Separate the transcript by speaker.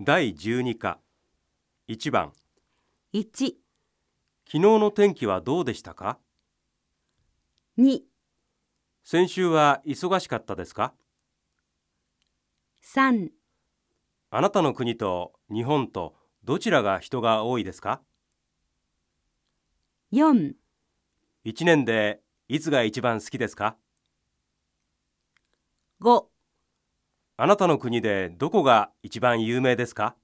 Speaker 1: 第12課。1番。
Speaker 2: 1、
Speaker 1: 昨日の天気はどうでしたか
Speaker 2: ？2、
Speaker 1: 先週は忙しかったですか
Speaker 2: ？3、
Speaker 1: あなたの国と日本とどちらが人が多いですか
Speaker 2: ？4、
Speaker 1: 1年でいつが一番好きですか
Speaker 2: ？5
Speaker 1: あなたの国でどこが一番有名ですか？